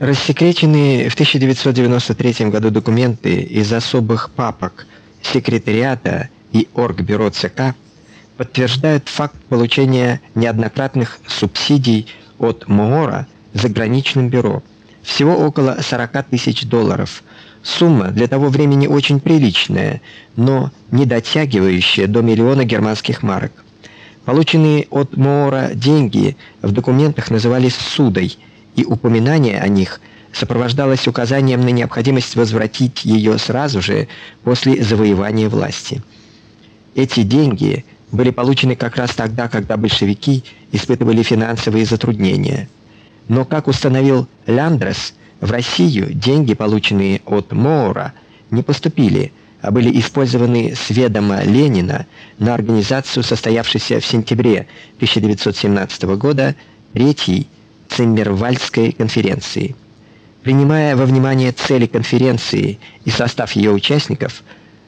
Рассекреченные в 1993 году документы из особых папок секретариата и оргбюро ЦК подтверждают факт получения неоднократных субсидий от МООРа заграничным бюро. Всего около 40 тысяч долларов. Сумма для того времени очень приличная, но не дотягивающая до миллиона германских марок. Полученные от МООРа деньги в документах назывались судой, и упоминание о них сопровождалось указанием на необходимость возвратить ее сразу же после завоевания власти. Эти деньги были получены как раз тогда, когда большевики испытывали финансовые затруднения. Но как установил Ляндрес, в Россию деньги, полученные от Моура, не поступили, а были использованы с ведома Ленина на организацию состоявшейся в сентябре 1917 года третьей Циммервальдской конференции. Принимая во внимание цели конференции и состав ее участников,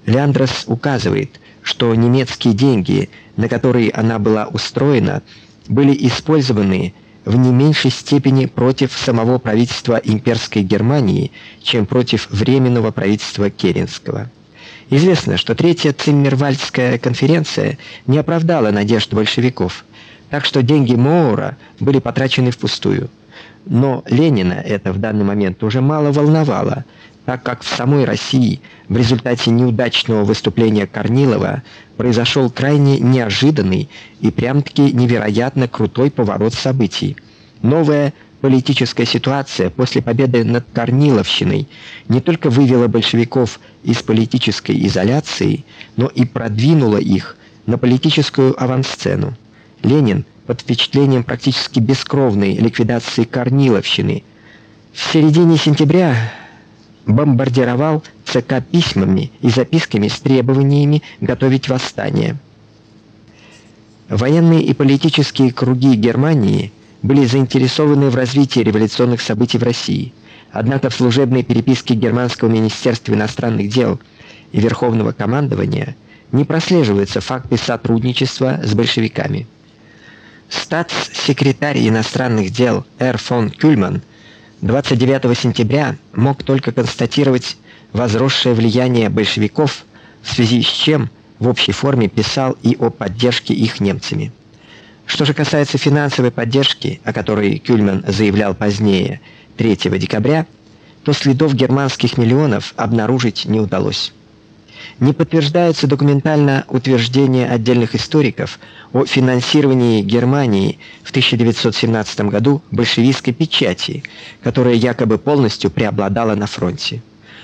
Ляндрес указывает, что немецкие деньги, на которые она была устроена, были использованы в не меньшей степени против самого правительства имперской Германии, чем против временного правительства Керенского. Известно, что третья Циммервальдская конференция не оправдала надежд большевиков, так что деньги Моура были потрачены впустую. Но Ленина это в данный момент уже мало волновало, так как в самой России в результате неудачного выступления Корнилова произошел крайне неожиданный и прям-таки невероятно крутой поворот событий. Новая политическая ситуация после победы над Корниловщиной не только вывела большевиков из политической изоляции, но и продвинула их на политическую авансцену. Ленин под впечатлением практически бескровной ликвидации Корниловщины в середине сентября бомбардировал ЦК письмами и записками с требованиями готовить восстание. Военные и политические круги Германии были заинтересованы в развитии революционных событий в России. Однако в служебной переписке германского министерства иностранных дел и Верховного командования не прослеживаются факты сотрудничества с большевиками. Статс-секретарь иностранных дел Р. фон Кюльман 29 сентября мог только констатировать возросшее влияние большевиков, в связи с чем в общей форме писал и о поддержке их немцами. Что же касается финансовой поддержки, о которой Кюльман заявлял позднее, 3 декабря, то следов германских миллионов обнаружить не удалось. Не подтверждаются документально утверждения отдельных историков о финансировании Германии в 1917 году большевистской печати, которая якобы полностью преобладала на фронте.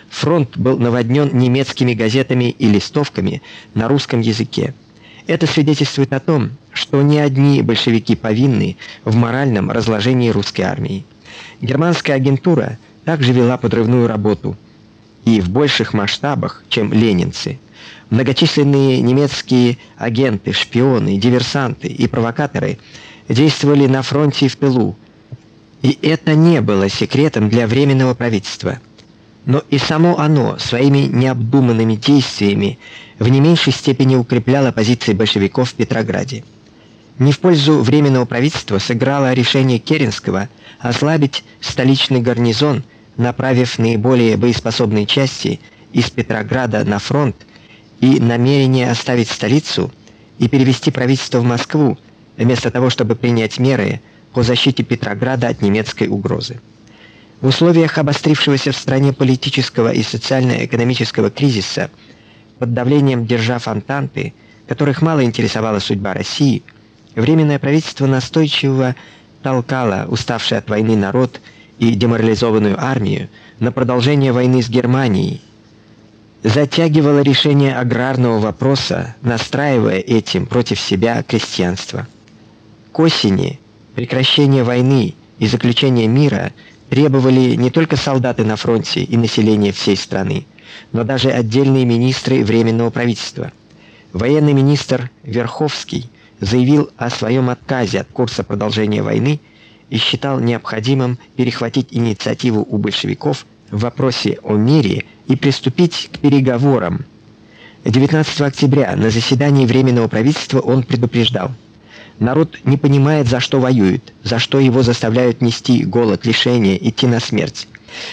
Фронт был наводнен немецкими газетами и листовками на русском языке. Это свидетельствует о том, что не одни большевики повинны в моральном разложении русской армии. Германская агентура также вела подрывную работу и в больших масштабах, чем ленинцы. Многочисленные немецкие агенты, шпионы, диверсанты и провокаторы действовали на фронте и в тылу. И это не было секретом для временного правительства. Но и само оно своими необдуманными действиями в не меньшей степени укрепляло позиции большевиков в Петрограде. Не в пользу временного правительства сыграло решение Керенского ослабить столичный гарнизон направив наиболее боеспособные части из Петрограда на фронт и намерение оставить столицу и перевести правительство в Москву, вместо того, чтобы принять меры по защите Петрограда от немецкой угрозы. В условиях обострившегося в стране политического и социально-экономического кризиса, под давлением держав Антанты, которых мало интересовала судьба России, временное правительство настойчиво толкало уставший от войны народ и деморализованную армию на продолжение войны с Германией, затягивало решение аграрного вопроса, настраивая этим против себя крестьянство. К осени прекращение войны и заключение мира требовали не только солдаты на фронте и население всей страны, но даже отдельные министры временного правительства. Военный министр Верховский заявил о своем отказе от курса продолжения войны и считал необходимым перехватить инициативу у большевиков в вопросе о мире и приступить к переговорам. 19 октября на заседании временного правительства он предупреждал: Народ не понимает, за что воюет, за что его заставляют нести голод, лишения, идти на смерть.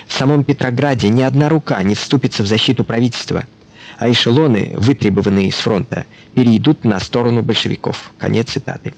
В самом Петрограде ни одна рука не вступится в защиту правительства, а эшелоны, вытребованные с фронта, перейдут на сторону большевиков. Конец цитаты.